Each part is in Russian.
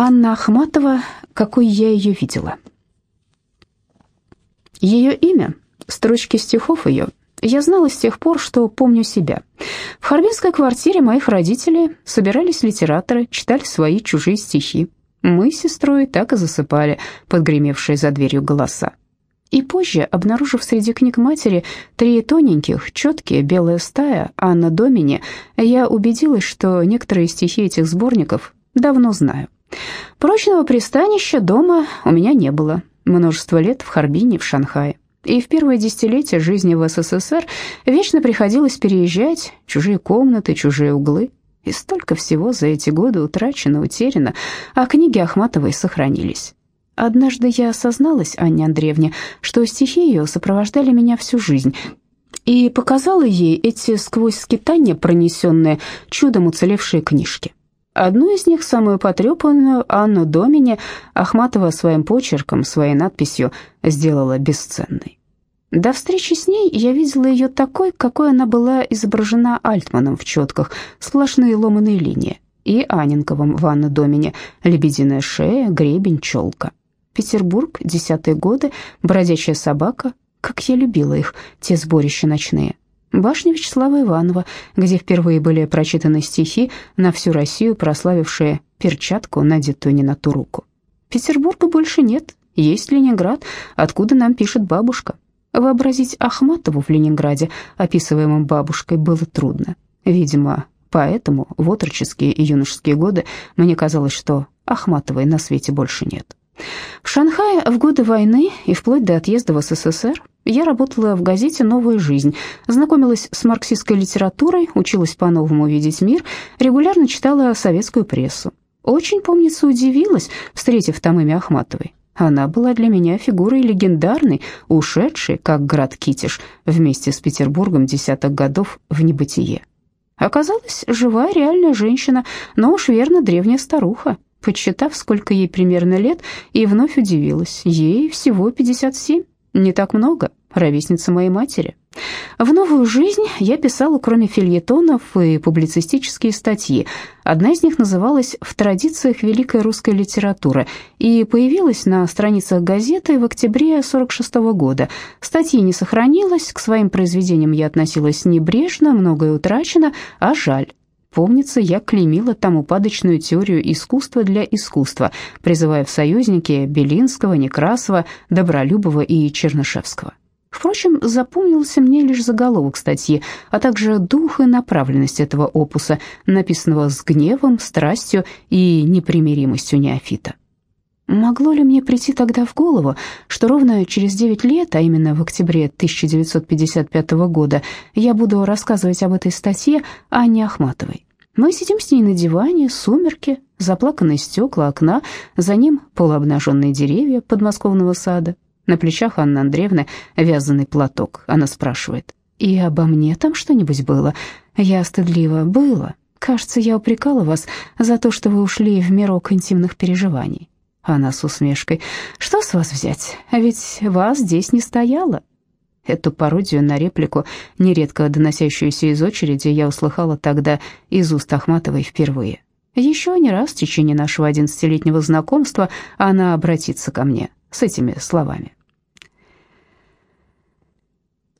Анна Ахматова, какой я ее видела. Ее имя, строчки стихов ее, я знала с тех пор, что помню себя. В харбинской квартире моих родителей собирались литераторы, читали свои чужие стихи. Мы с сестрой так и засыпали, подгремевшие за дверью голоса. И позже, обнаружив среди книг матери три тоненьких, четкие, белая стая, Анна Домини, я убедилась, что некоторые стихи этих сборников давно знаю. Прочного пристанища дома у меня не было. Множество лет в Харбине, в Шанхае. И в первое десятилетие жизни в СССР вечно приходилось переезжать, чужие комнаты, чужие углы. И столько всего за эти годы утрачено, утеряно, а книги Ахматовой сохранились. Однажды я осозналась Анне Андреевне, что стихи ее сопровождали меня всю жизнь, и показала ей эти сквозь скитания пронесенные, чудом уцелевшие книжки. Одну из них, самую потрепанную, Анну Домине, Ахматова своим почерком, своей надписью сделала бесценной. До встречи с ней я видела ее такой, какой она была изображена Альтманом в четках, сплошные ломаные линии, и Анинковым в Анну Домине, лебединая шея, гребень, челка. Петербург, десятые годы, бродячая собака, как я любила их, те сборища ночные. Башня Вячеслава Иванова, где впервые были прочитаны стихи на всю Россию, прославившие перчатку, надетую не на ту руку. Петербурга больше нет, есть Ленинград, откуда нам пишет бабушка. Вообразить Ахматову в Ленинграде, описываемом бабушкой, было трудно. Видимо, поэтому в отроческие и юношеские годы мне казалось, что Ахматовой на свете больше нет. В Шанхае в годы войны и вплоть до отъезда в СССР я работала в газете «Новая жизнь», знакомилась с марксистской литературой, училась по-новому видеть мир, регулярно читала советскую прессу. Очень, помнится, удивилась, встретив там имя Ахматовой. Она была для меня фигурой легендарной, ушедшей, как град Китиш, вместе с Петербургом десятых годов в небытие. Оказалась живая реальная женщина, но уж верно древняя старуха, подсчитав, сколько ей примерно лет, и вновь удивилась. Ей всего 57, не так много, ровесница моей матери. В новую жизнь я писала, кроме фильетонов, и публицистические статьи. Одна из них называлась «В традициях великой русской литературы» и появилась на страницах газеты в октябре 46 -го года. Статьи не сохранилось, к своим произведениям я относилась небрежно, многое утрачено, а жаль. Помнится, я клеймила там упадочную теорию искусства для искусства, призывая в союзники Белинского, Некрасова, Добролюбова и Чернышевского. Впрочем, запомнился мне лишь заголовок статьи, а также дух и направленность этого опуса, написанного с гневом, страстью и непримиримостью неофита. Могло ли мне прийти тогда в голову, что ровно через 9 лет, а именно в октябре 1955 года, я буду рассказывать об этой статье Анне Ахматовой? Мы сидим с ней на диване, сумерки, заплаканные стекла окна, за ним полуобнаженные деревья подмосковного сада. На плечах Анны Андреевны вязаный платок. Она спрашивает, «И обо мне там что-нибудь было?» Я стыдливо, «Было. Кажется, я упрекала вас за то, что вы ушли в мирок интимных переживаний». Она с усмешкой. «Что с вас взять? А ведь вас здесь не стояло». Эту пародию на реплику, нередко доносящуюся из очереди, я услыхала тогда из уст Ахматовой впервые. Еще не раз в течение нашего одиннадцатилетнего знакомства она обратится ко мне с этими словами.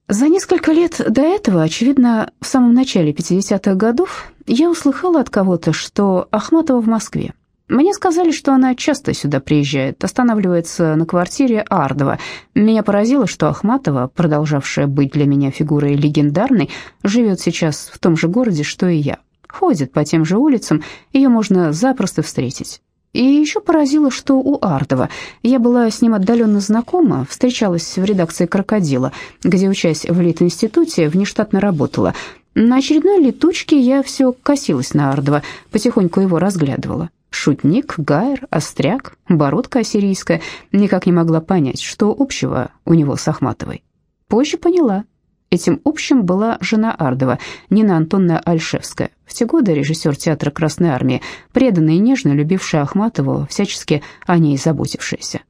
За несколько лет до этого, очевидно, в самом начале 50-х годов, я услыхала от кого-то, что Ахматова в Москве. Мне сказали, что она часто сюда приезжает, останавливается на квартире Ардова. Меня поразило, что Ахматова, продолжавшая быть для меня фигурой легендарной, живет сейчас в том же городе, что и я. Ходит по тем же улицам, ее можно запросто встретить. И еще поразило, что у Ардова. Я была с ним отдаленно знакома, встречалась в редакции «Крокодила», где, учась в Лит-институте, внештатно работала. На очередной летучке я все косилась на Ардова, потихоньку его разглядывала. Шутник, гайр, остряк, бородка ассирийская. Никак не могла понять, что общего у него с Ахматовой. Позже поняла. Этим общим была жена Ардова, Нина Антонна Альшевская, в те годы режиссер театра Красной Армии, преданная и нежно любившая Ахматову, всячески о ней заботившаяся.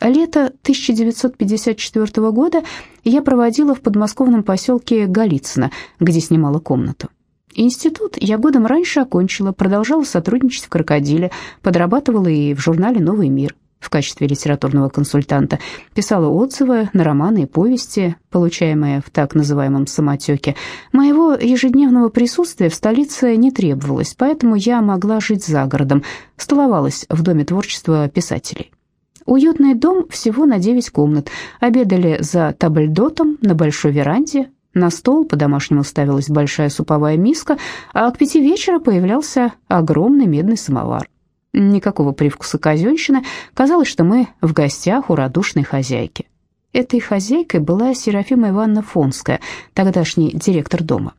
Лето 1954 года я проводила в подмосковном поселке Голицыно, где снимала комнату. Институт я годом раньше окончила, продолжала сотрудничать в «Крокодиле», подрабатывала и в журнале «Новый мир» в качестве литературного консультанта, писала отзывы на романы и повести, получаемые в так называемом самотеке. Моего ежедневного присутствия в столице не требовалось, поэтому я могла жить за городом, столовалась в Доме творчества писателей. Уютный дом всего на 9 комнат. Обедали за табльдотом на большой веранде. На стол по-домашнему ставилась большая суповая миска, а к пяти вечера появлялся огромный медный самовар. Никакого привкуса казенщины. Казалось, что мы в гостях у радушной хозяйки. Этой хозяйкой была Серафима Ивановна Фонская, тогдашний директор дома.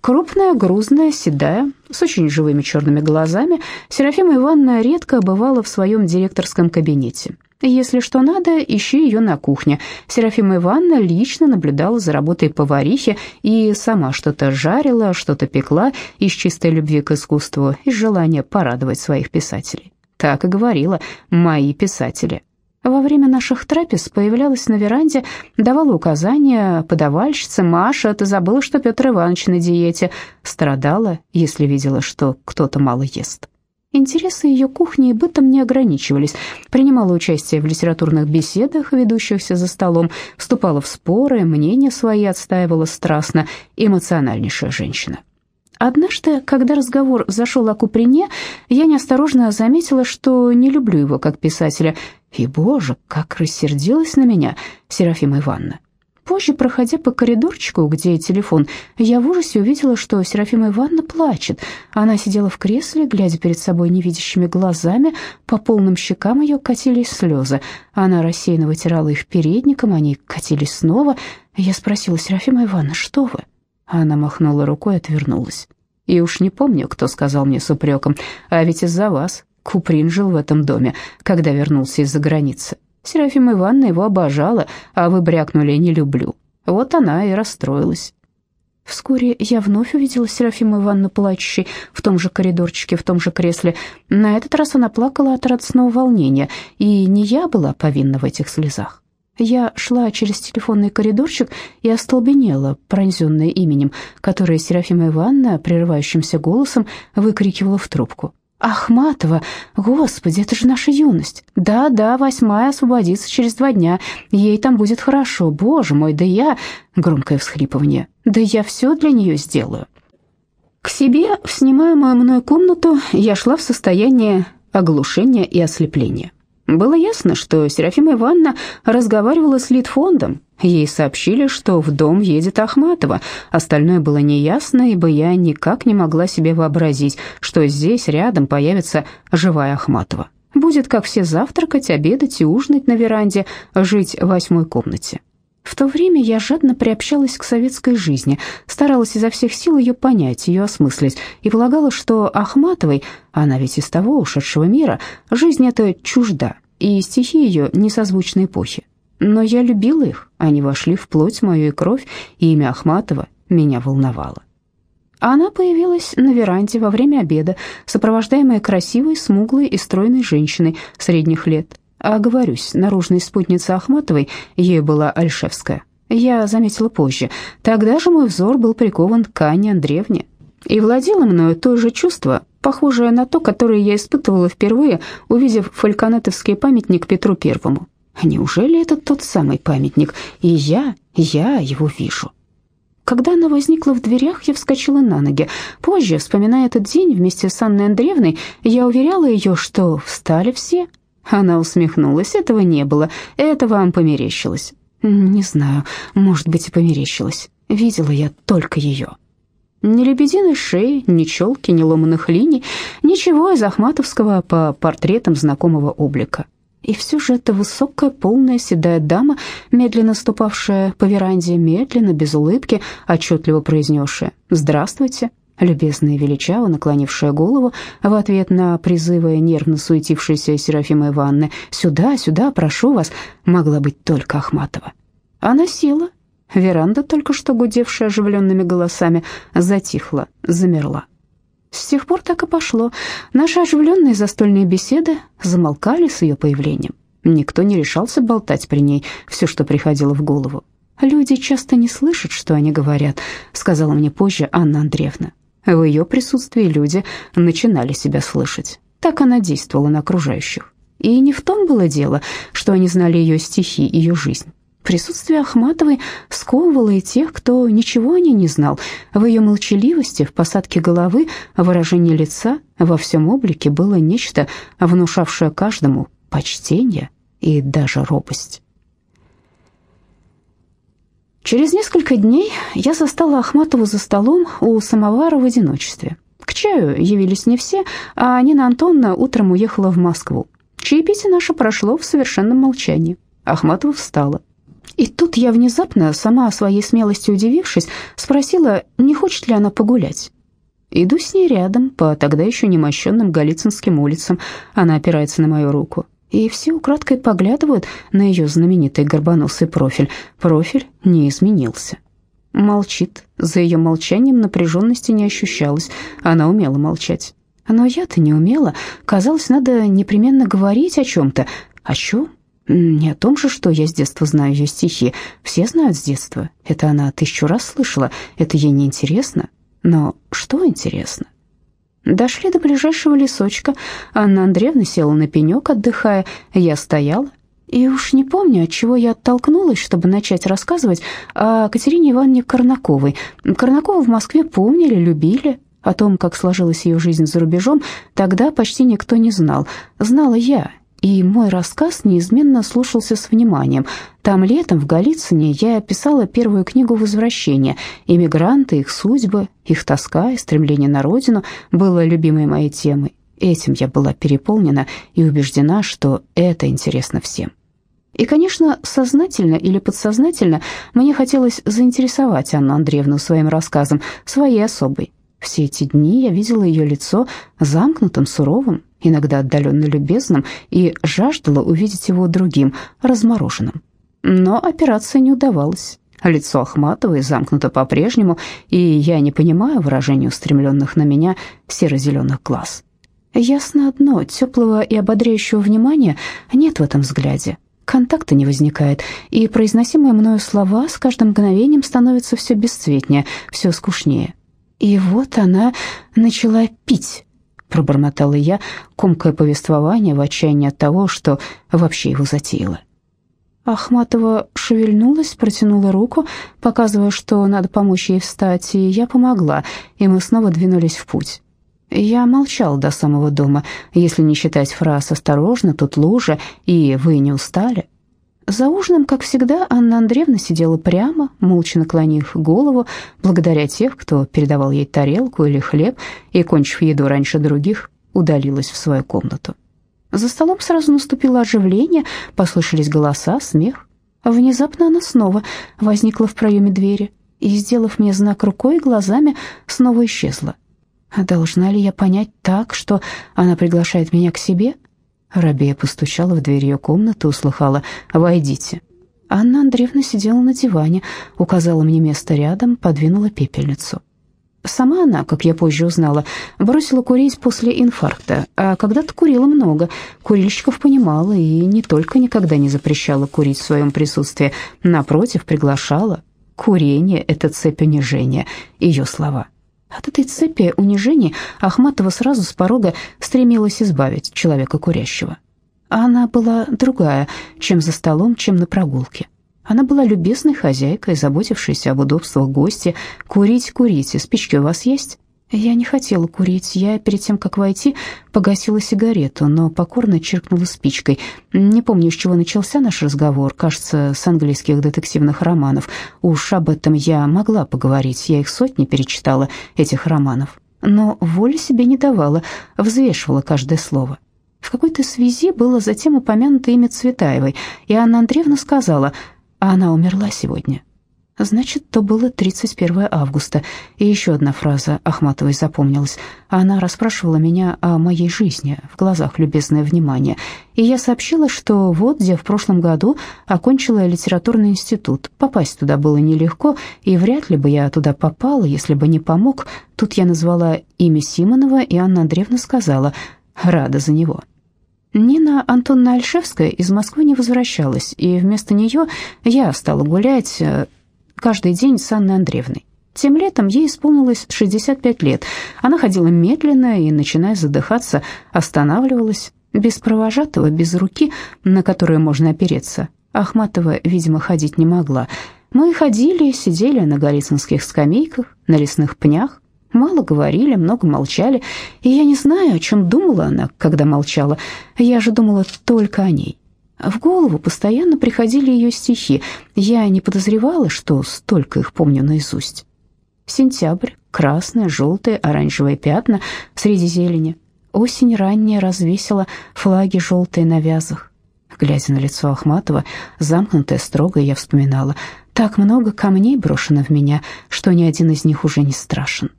Крупная, грузная, седая, с очень живыми черными глазами, Серафима Ивановна редко бывала в своем директорском кабинете. Если что надо, ищи ее на кухне. Серафима Ивановна лично наблюдала за работой поварихи и сама что-то жарила, что-то пекла из чистой любви к искусству, из желания порадовать своих писателей. Так и говорила «мои писатели». Во время наших трапез появлялась на веранде, давала указания подавальщице «Маша, ты забыла, что Петр Иванович на диете?» Страдала, если видела, что кто-то мало ест. Интересы ее кухни и бытом не ограничивались. Принимала участие в литературных беседах, ведущихся за столом, вступала в споры, мнения свои отстаивала страстно, эмоциональнейшая женщина. Однажды, когда разговор зашел о Куприне, я неосторожно заметила, что не люблю его как писателя. И, боже, как рассердилась на меня Серафима Ивановна. Позже, проходя по коридорчику, где телефон, я в ужасе увидела, что Серафима Ивановна плачет. Она сидела в кресле, глядя перед собой невидящими глазами, по полным щекам ее катились слезы. Она рассеянно вытирала их передником, они катились снова. Я спросила, Серафима Ивановна, что вы? Она махнула рукой и отвернулась. И уж не помню, кто сказал мне с упреком, а ведь из-за вас Куприн жил в этом доме, когда вернулся из-за границы. Серафима Ивановна его обожала, а вы брякнули «не люблю». Вот она и расстроилась. Вскоре я вновь увидела Серафиму Ивановну плачущей в том же коридорчике, в том же кресле. На этот раз она плакала от радостного волнения, и не я была повинна в этих слезах. Я шла через телефонный коридорчик и остолбенела, пронзенная именем, которое Серафима Ивановна прерывающимся голосом выкрикивала в трубку. Ахматова, господи, это же наша юность. Да, да, восьмая освободится через два дня. Ей там будет хорошо. Боже мой, да я... Громкое всхлипывание. Да я все для нее сделаю. К себе в снимаемую мной комнату я шла в состоянии оглушения и ослепления. Было ясно, что Серафима Ивановна разговаривала с Литфондом. Ей сообщили, что в дом едет Ахматова. Остальное было неясно, ибо я никак не могла себе вообразить, что здесь рядом появится живая Ахматова. Будет, как все, завтракать, обедать и ужинать на веранде, жить в восьмой комнате. В то время я жадно приобщалась к советской жизни, старалась изо всех сил ее понять, ее осмыслить, и полагала, что Ахматовой, она ведь из того ушедшего мира, жизнь эта чужда, и стихи ее не созвучны эпохе. Но я любила их, они вошли в плоть мою и кровь, и имя Ахматова меня волновало. Она появилась на веранде во время обеда, сопровождаемая красивой, смуглой и стройной женщиной средних лет. А говорюсь, наружной спутница Ахматовой, ею была Альшевская. Я заметила позже. Тогда же мой взор был прикован к Анне Андреевне. И владело мною то же чувство, похожее на то, которое я испытывала впервые, увидев фальконетовский памятник Петру Первому. Неужели это тот самый памятник, и я, я его вижу? Когда она возникла в дверях, я вскочила на ноги. Позже, вспоминая этот день вместе с Анной Андреевной, я уверяла ее, что встали все, она усмехнулась. Этого не было. Это вам померещилось. Не знаю, может быть и померещилось. Видела я только ее. Ни лебединой шеи, ни челки, ни ломаных линий, ничего из Ахматовского по портретам знакомого облика. И все же эта высокая, полная, седая дама, медленно ступавшая по веранде, медленно, без улыбки, отчетливо произнесшая «Здравствуйте», любезная и величаво наклонившая голову в ответ на призывы нервно суетившейся Серафимы Ивановны «Сюда, сюда, прошу вас», могла быть только Ахматова. Она села. Веранда, только что гудевшая оживленными голосами, затихла, замерла. С тех пор так и пошло. Наши оживленные застольные беседы замолкали с ее появлением. Никто не решался болтать при ней все, что приходило в голову. «Люди часто не слышат, что они говорят», — сказала мне позже Анна Андреевна. В ее присутствии люди начинали себя слышать. Так она действовала на окружающих. И не в том было дело, что они знали ее стихи, ее жизнь. Присутствие Ахматовой сковывало и тех, кто ничего о ней не знал. В ее молчаливости, в посадке головы, выражении лица, во всем облике было нечто, внушавшее каждому почтение и даже робость. Через несколько дней я застала Ахматову за столом у самовара в одиночестве. К чаю явились не все, а Нина Антоновна утром уехала в Москву. Чаепитие наше прошло в совершенном молчании. Ахматова встала. И тут я внезапно, сама своей смелости удивившись, спросила, не хочет ли она погулять. Иду с ней рядом, по тогда еще немощенным Голицынским улицам. Она опирается на мою руку. И все украдкой поглядывают на ее знаменитый горбоносый профиль. Профиль не изменился. Молчит. За ее молчанием напряженности не ощущалось. Она умела молчать. Но я-то не умела. Казалось, надо непременно говорить о чем-то. О чем? Не о том же, что я с детства знаю ее стихи. Все знают с детства. Это она тысячу раз слышала. Это ей не интересно. Но что интересно? Дошли до ближайшего лесочка. Анна Андреевна села на пенек, отдыхая. Я стояла. И уж не помню, от чего я оттолкнулась, чтобы начать рассказывать о Катерине Ивановне Корнаковой. Корнакову в Москве помнили, любили. О том, как сложилась ее жизнь за рубежом, тогда почти никто не знал. Знала я, и мой рассказ неизменно слушался с вниманием. Там летом в Голицыне я писала первую книгу «Возвращение». Иммигранты, их судьбы, их тоска и стремление на родину было любимой моей темой. Этим я была переполнена и убеждена, что это интересно всем. И, конечно, сознательно или подсознательно мне хотелось заинтересовать Анну Андреевну своим рассказом, своей особой. Все эти дни я видела ее лицо замкнутым, суровым, иногда отдаленно любезным, и жаждала увидеть его другим, размороженным. Но операция не удавалась. Лицо Ахматовой замкнуто по-прежнему, и я не понимаю выражения устремленных на меня серо-зеленых глаз. Ясно одно, теплого и ободряющего внимания нет в этом взгляде. Контакта не возникает, и произносимые мною слова с каждым мгновением становятся все бесцветнее, все скучнее. И вот она начала пить, пробормотала я, комкое повествование в отчаянии от того, что вообще его затеяла. Ахматова шевельнулась, протянула руку, показывая, что надо помочь ей встать, и я помогла, и мы снова двинулись в путь. Я молчал до самого дома, если не считать фраз «осторожно, тут лужа» и «вы не устали». За ужином, как всегда, Анна Андреевна сидела прямо, молча наклонив голову, благодаря тех, кто передавал ей тарелку или хлеб, и, кончив еду раньше других, удалилась в свою комнату. За столом сразу наступило оживление, послышались голоса, смех. Внезапно она снова возникла в проеме двери и, сделав мне знак рукой и глазами, снова исчезла. Должна ли я понять так, что она приглашает меня к себе? Рабея постучала в дверь ее комнаты, услыхала «Войдите». Анна Андреевна сидела на диване, указала мне место рядом, подвинула пепельницу. Сама она, как я позже узнала, бросила курить после инфаркта, а когда-то курила много. Курильщиков понимала и не только никогда не запрещала курить в своем присутствии, напротив, приглашала. Курение — это цепь унижения, ее слова. От этой цепи унижений Ахматова сразу с порога стремилась избавить человека курящего. А она была другая, чем за столом, чем на прогулке. Она была любезной хозяйкой, заботившейся об удобствах гостя. «Курить, курите, спички у вас есть?» Я не хотела курить. Я перед тем, как войти, погасила сигарету, но покорно чиркнула спичкой. Не помню, с чего начался наш разговор. Кажется, с английских детективных романов. Уж об этом я могла поговорить. Я их сотни перечитала, этих романов. Но воли себе не давала, взвешивала каждое слово. В какой-то связи было затем упомянуто имя Цветаевой, и Анна Андреевна сказала, а она умерла сегодня. Значит, то было 31 августа. И еще одна фраза Ахматовой запомнилась. Она расспрашивала меня о моей жизни, в глазах любезное внимание. И я сообщила, что вот где в прошлом году окончила литературный институт. Попасть туда было нелегко, и вряд ли бы я туда попала, если бы не помог. Тут я назвала имя Симонова, и Анна Андреевна сказала «рада за него». Нина Антонна Альшевская из Москвы не возвращалась, и вместо нее я стала гулять каждый день с Анной Андреевной. Тем летом ей исполнилось 65 лет. Она ходила медленно и, начиная задыхаться, останавливалась. Без провожатого, без руки, на которую можно опереться. Ахматова, видимо, ходить не могла. Мы ходили, сидели на голицынских скамейках, на лесных пнях, мало говорили, много молчали, и я не знаю, о чем думала она, когда молчала. Я же думала только о ней. В голову постоянно приходили ее стихи. Я не подозревала, что столько их помню наизусть. Сентябрь, красные, желтые, оранжевые пятна среди зелени. Осень ранняя развесила флаги желтые на вязах. Глядя на лицо Ахматова, замкнутое, строгое, я вспоминала, так много камней брошено в меня, что ни один из них уже не страшен.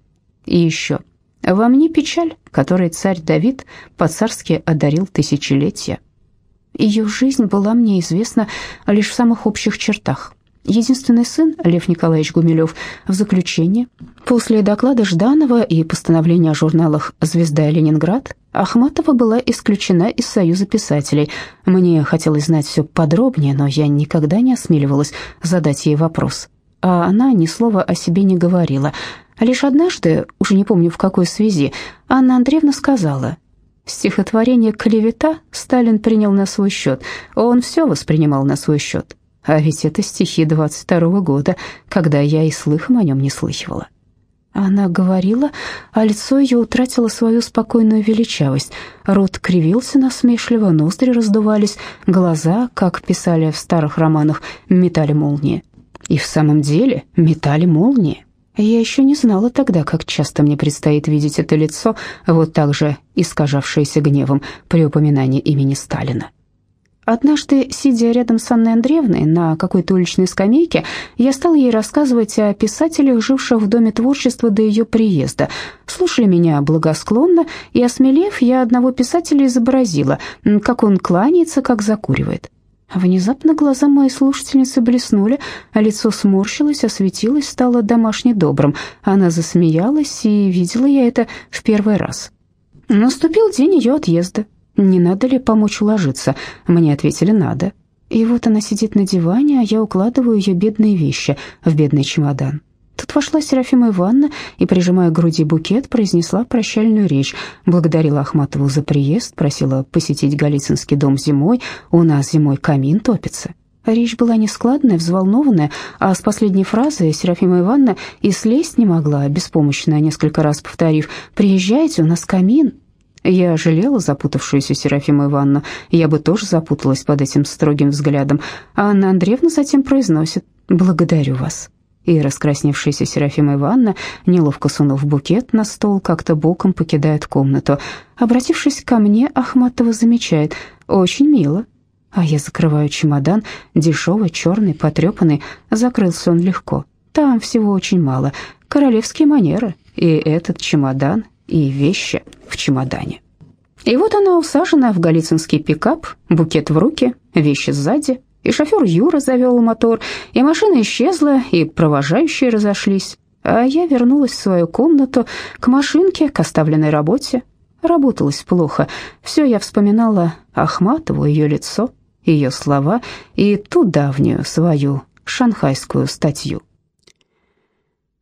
И еще, во мне печаль, которой царь Давид по-царски одарил тысячелетия. Ее жизнь была мне известна лишь в самых общих чертах. Единственный сын, Лев Николаевич Гумилев, в заключении. После доклада Жданова и постановления о журналах «Звезда» и «Ленинград» Ахматова была исключена из Союза писателей. Мне хотелось знать все подробнее, но я никогда не осмеливалась задать ей вопрос. А она ни слова о себе не говорила. Лишь однажды, уже не помню в какой связи, Анна Андреевна сказала, «Стихотворение «Клевета» Сталин принял на свой счет. Он все воспринимал на свой счет. А ведь это стихи 22 года, когда я и слыхом о нем не слыхивала. Она говорила, а лицо ее утратило свою спокойную величавость. Рот кривился насмешливо, ноздри раздувались, глаза, как писали в старых романах, метали молнии. И в самом деле метали молнии. Я еще не знала тогда, как часто мне предстоит видеть это лицо, вот так же искажавшееся гневом при упоминании имени Сталина. Однажды, сидя рядом с Анной Андреевной на какой-то уличной скамейке, я стала ей рассказывать о писателях, живших в Доме творчества до ее приезда. Слушали меня благосклонно, и, осмелев, я одного писателя изобразила, как он кланяется, как закуривает. Внезапно глаза моей слушательницы блеснули, а лицо сморщилось, осветилось, стало домашне добрым. Она засмеялась, и видела я это в первый раз. Наступил день ее отъезда. Не надо ли помочь уложиться? Мне ответили «надо». И вот она сидит на диване, а я укладываю ее бедные вещи в бедный чемодан. Тут вошла Серафима Ивановна и, прижимая к груди букет, произнесла прощальную речь. Благодарила Ахматову за приезд, просила посетить Голицынский дом зимой. У нас зимой камин топится. Речь была нескладная, взволнованная, а с последней фразы Серафима Ивановна и слезть не могла, беспомощно, несколько раз повторив «Приезжайте, у нас камин». Я жалела запутавшуюся Серафиму Ивановну, я бы тоже запуталась под этим строгим взглядом. А Анна Андреевна затем произносит «Благодарю вас». И раскрасневшаяся Серафима Ивановна, неловко сунув букет на стол, как-то боком покидает комнату. Обратившись ко мне, Ахматова замечает «Очень мило». А я закрываю чемодан, дешевый, черный, потрепанный. Закрылся он легко. Там всего очень мало. Королевские манеры. И этот чемодан, и вещи в чемодане. И вот она усажена в галицинский пикап, букет в руки, вещи сзади, и шофер Юра завел мотор, и машина исчезла, и провожающие разошлись. А я вернулась в свою комнату, к машинке, к оставленной работе. Работалось плохо. Все я вспоминала Ахматову, ее лицо, ее слова и ту давнюю свою шанхайскую статью.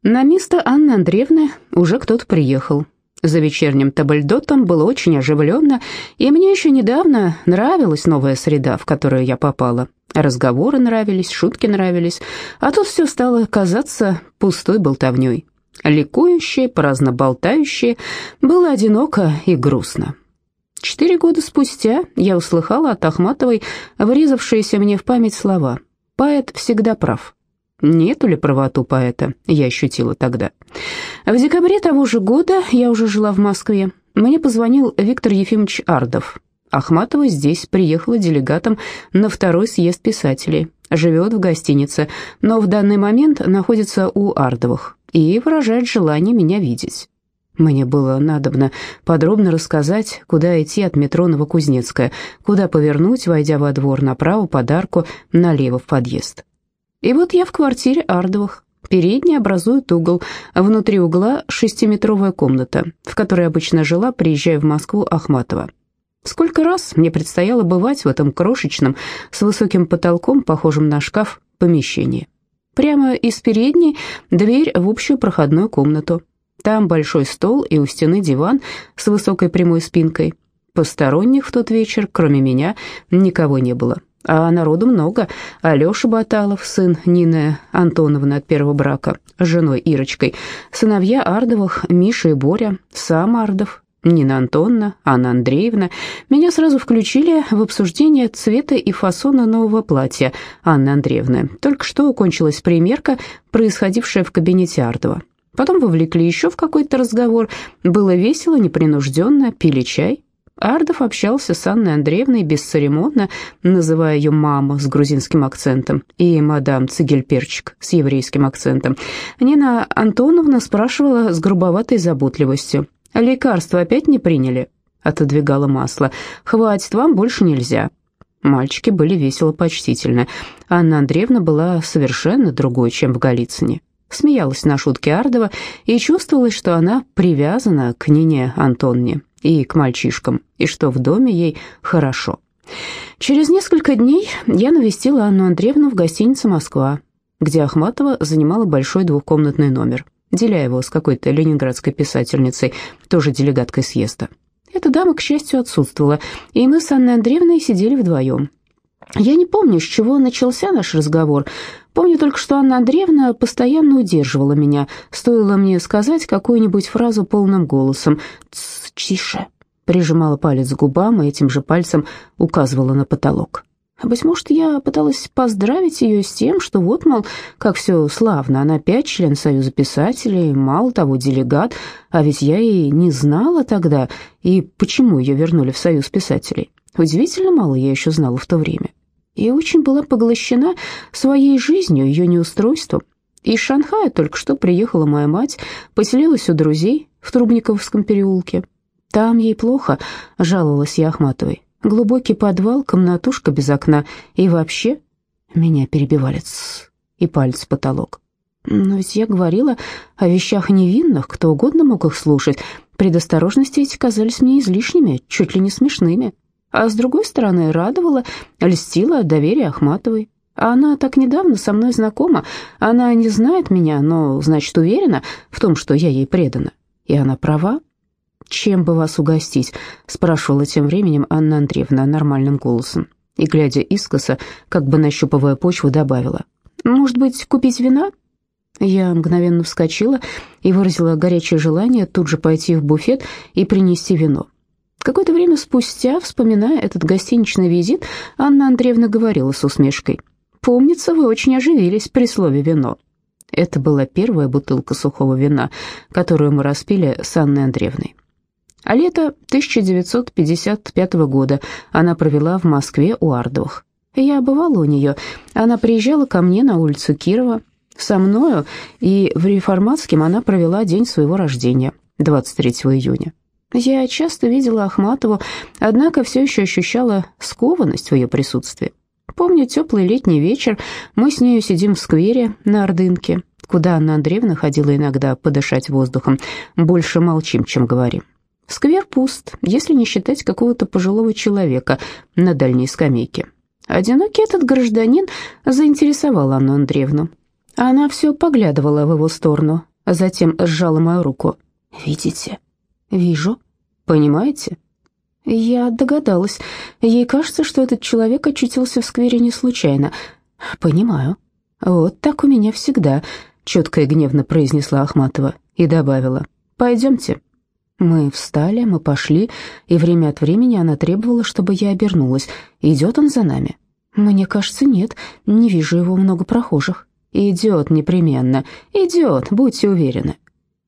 На место Анны Андреевны уже кто-то приехал. За вечерним табльдотом было очень оживленно, и мне еще недавно нравилась новая среда, в которую я попала. Разговоры нравились, шутки нравились, а тут все стало казаться пустой болтовней. Ликующее, праздно болтающее, было одиноко и грустно. Четыре года спустя я услыхала от Ахматовой врезавшиеся мне в память слова «Поэт всегда прав». Нету ли правоту поэта, я ощутила тогда. В декабре того же года я уже жила в Москве. Мне позвонил Виктор Ефимович Ардов. Ахматова здесь приехала делегатом на второй съезд писателей. Живет в гостинице, но в данный момент находится у Ардовых и выражает желание меня видеть. Мне было надобно подробно рассказать, куда идти от метро Новокузнецкая, куда повернуть, войдя во двор направо подарку, налево в подъезд. И вот я в квартире Ардовых. Передний образует угол, а внутри угла шестиметровая комната, в которой обычно жила, приезжая в Москву, Ахматова. Сколько раз мне предстояло бывать в этом крошечном, с высоким потолком, похожем на шкаф, помещении. Прямо из передней дверь в общую проходную комнату. Там большой стол и у стены диван с высокой прямой спинкой. Посторонних в тот вечер, кроме меня, никого не было. А народу много. Алеша Баталов, сын Нины Антоновны от первого брака, с женой Ирочкой, сыновья Ардовых, Миша и Боря, сам Ардов, Нина Антоновна, Анна Андреевна. Меня сразу включили в обсуждение цвета и фасона нового платья Анны Андреевны. Только что кончилась примерка, происходившая в кабинете Ардова. Потом вовлекли еще в какой-то разговор. Было весело, непринужденно, пили чай. Ардов общался с Анной Андреевной бесцеремонно, называя ее «мама» с грузинским акцентом и «мадам Цигельперчик» с еврейским акцентом. Нина Антоновна спрашивала с грубоватой заботливостью. «Лекарства опять не приняли?» Отодвигала масло. «Хватит, вам больше нельзя». Мальчики были весело почтительны. Анна Андреевна была совершенно другой, чем в Голицыне. Смеялась на шутки Ардова и чувствовалось, что она привязана к Нине Антонне и к мальчишкам, и что в доме ей хорошо. Через несколько дней я навестила Анну Андреевну в гостинице «Москва», где Ахматова занимала большой двухкомнатный номер деля его с какой-то ленинградской писательницей, тоже делегаткой съезда. Эта дама, к счастью, отсутствовала, и мы с Анной Андреевной сидели вдвоем. Я не помню, с чего начался наш разговор. Помню только, что Анна Андреевна постоянно удерживала меня. Стоило мне сказать какую-нибудь фразу полным голосом. «Тише!» Прижимала палец к губам и этим же пальцем указывала на потолок. А быть может, я пыталась поздравить ее с тем, что вот, мол, как все славно, она опять член Союза писателей, мало того, делегат, а ведь я и не знала тогда, и почему ее вернули в Союз писателей. Удивительно мало я еще знала в то время. Я очень была поглощена своей жизнью, ее неустройством. Из Шанхая только что приехала моя мать, поселилась у друзей в Трубниковском переулке. Там ей плохо, жаловалась я Ахматовой. Глубокий подвал, комнатушка без окна и вообще... Меня перебивали «цс» и палец потолок. Но ведь я говорила о вещах невинных, кто угодно мог их слушать. Предосторожности эти казались мне излишними, чуть ли не смешными. А с другой стороны, радовала, льстила доверие Ахматовой. Она так недавно со мной знакома. Она не знает меня, но, значит, уверена в том, что я ей предана. И она права. «Чем бы вас угостить?» — спрашивала тем временем Анна Андреевна нормальным голосом. И, глядя искоса, как бы нащупывая почву, добавила. «Может быть, купить вина?» Я мгновенно вскочила и выразила горячее желание тут же пойти в буфет и принести вино. Какое-то время спустя, вспоминая этот гостиничный визит, Анна Андреевна говорила с усмешкой. «Помнится, вы очень оживились при слове «вино». Это была первая бутылка сухого вина, которую мы распили с Анной Андреевной. А лето 1955 года она провела в Москве у Ардовых. Я бывала у нее. Она приезжала ко мне на улицу Кирова. Со мною и в Реформатском она провела день своего рождения, 23 июня. Я часто видела Ахматову, однако все еще ощущала скованность в ее присутствии. Помню теплый летний вечер, мы с нею сидим в сквере на Ордынке, куда Анна Андреевна ходила иногда подышать воздухом. Больше молчим, чем говорим. Сквер пуст, если не считать какого-то пожилого человека на дальней скамейке. Одинокий этот гражданин заинтересовал Анну Андреевну. Она все поглядывала в его сторону, затем сжала мою руку. «Видите?» «Вижу. Понимаете?» Я догадалась. Ей кажется, что этот человек очутился в сквере не случайно. «Понимаю. Вот так у меня всегда», — четко и гневно произнесла Ахматова и добавила. «Пойдемте». Мы встали, мы пошли, и время от времени она требовала, чтобы я обернулась. Идет он за нами? Мне кажется, нет, не вижу его много прохожих. Идет непременно, идет, будьте уверены.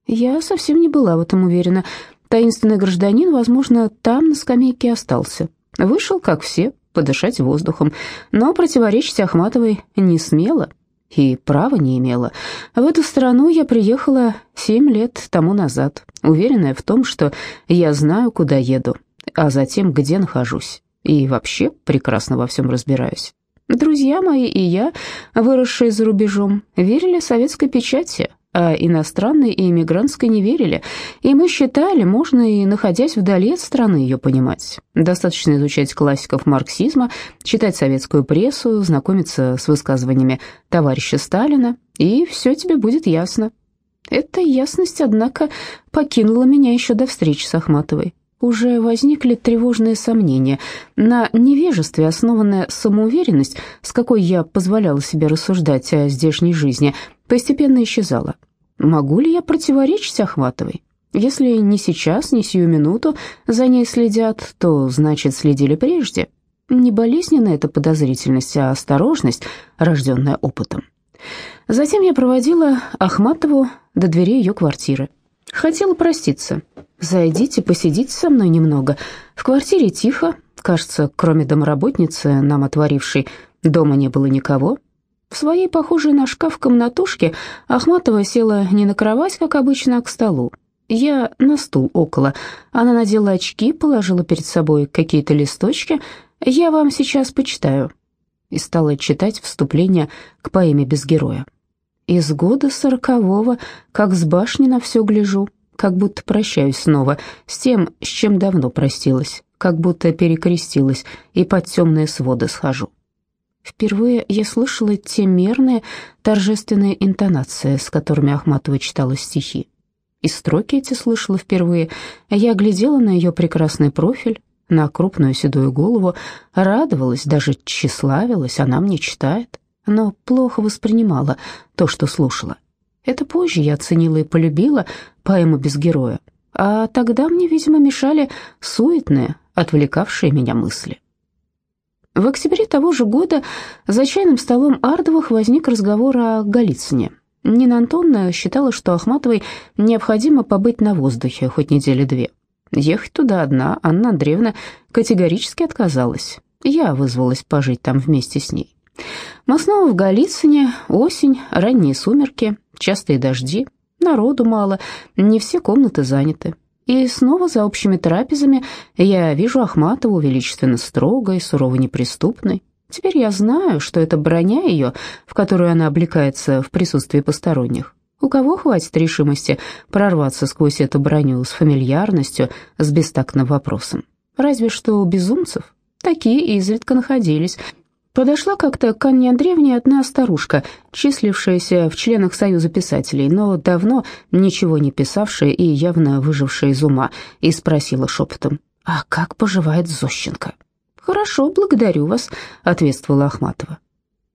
Я совсем не была в этом уверена. Таинственный гражданин, возможно, там на скамейке остался. Вышел, как все, подышать воздухом, но противоречить Ахматовой не смело и права не имела. В эту страну я приехала семь лет тому назад, уверенная в том, что я знаю, куда еду, а затем где нахожусь, и вообще прекрасно во всем разбираюсь. Друзья мои и я, выросшие за рубежом, верили советской печати, а иностранной и эмигрантской не верили, и мы считали, можно и находясь вдали от страны ее понимать. Достаточно изучать классиков марксизма, читать советскую прессу, знакомиться с высказываниями товарища Сталина, и все тебе будет ясно. Эта ясность, однако, покинула меня еще до встречи с Ахматовой. Уже возникли тревожные сомнения. На невежестве основанная самоуверенность, с какой я позволяла себе рассуждать о здешней жизни, постепенно исчезала. Могу ли я противоречить Ахматовой? Если не сейчас, не сию минуту за ней следят, то, значит, следили прежде. Не болезненная эта подозрительность, а осторожность, рожденная опытом. Затем я проводила Ахматову до двери ее квартиры. Хотела проститься. «Зайдите, посидите со мной немного. В квартире тихо. Кажется, кроме домработницы, нам отворившей, дома не было никого. В своей, похожей на шкаф комнатушке, Ахматова села не на кровать, как обычно, а к столу. Я на стул около. Она надела очки, положила перед собой какие-то листочки. «Я вам сейчас почитаю». И стала читать вступление к поэме «Без героя». «Из года сорокового, как с башни на все гляжу, как будто прощаюсь снова с тем, с чем давно простилась, как будто перекрестилась и под темные своды схожу». Впервые я слышала те мерные, торжественные интонации, с которыми Ахматова читала стихи. И строки эти слышала впервые. Я глядела на ее прекрасный профиль, на крупную седую голову, радовалась, даже тщеславилась, она мне читает, но плохо воспринимала то, что слушала. Это позже я оценила и полюбила поэму без героя, а тогда мне, видимо, мешали суетные, отвлекавшие меня мысли. В октябре того же года за чайным столом Ардовых возник разговор о Голицыне. Нина Антоновна считала, что Ахматовой необходимо побыть на воздухе хоть недели две. Ехать туда одна Анна Андреевна категорически отказалась. Я вызвалась пожить там вместе с ней. Мы снова в Голицыне, осень, ранние сумерки, частые дожди, народу мало, не все комнаты заняты. И снова за общими трапезами я вижу Ахматову величественно строгой, сурово неприступной. Теперь я знаю, что это броня ее, в которую она облекается в присутствии посторонних. У кого хватит решимости прорваться сквозь эту броню с фамильярностью, с бестактным вопросом? Разве что у безумцев. Такие изредка находились, Подошла как-то к Анне Андреевне одна старушка, числившаяся в членах Союза писателей, но давно ничего не писавшая и явно выжившая из ума, и спросила шепотом, «А как поживает Зощенко?» «Хорошо, благодарю вас», — ответствовала Ахматова.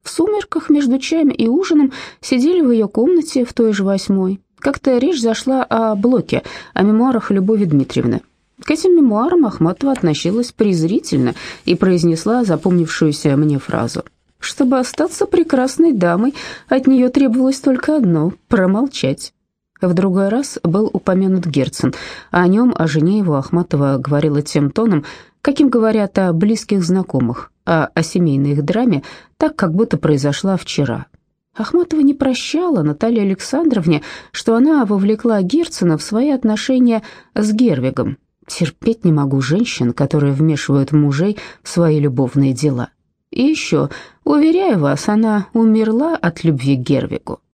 В сумерках между чаем и ужином сидели в ее комнате в той же восьмой. Как-то речь зашла о Блоке, о мемуарах Любови Дмитриевны. К этим мемуарам Ахматова относилась презрительно и произнесла запомнившуюся мне фразу. Чтобы остаться прекрасной дамой, от нее требовалось только одно — промолчать. В другой раз был упомянут Герцен, а о нем, о жене его, Ахматова говорила тем тоном, каким говорят о близких знакомых, а о семейной их драме, так, как будто произошла вчера. Ахматова не прощала Наталье Александровне, что она вовлекла Герцена в свои отношения с Гервигом, Терпеть не могу женщин, которые вмешивают мужей в свои любовные дела. И еще, уверяю вас, она умерла от любви к Гервигу.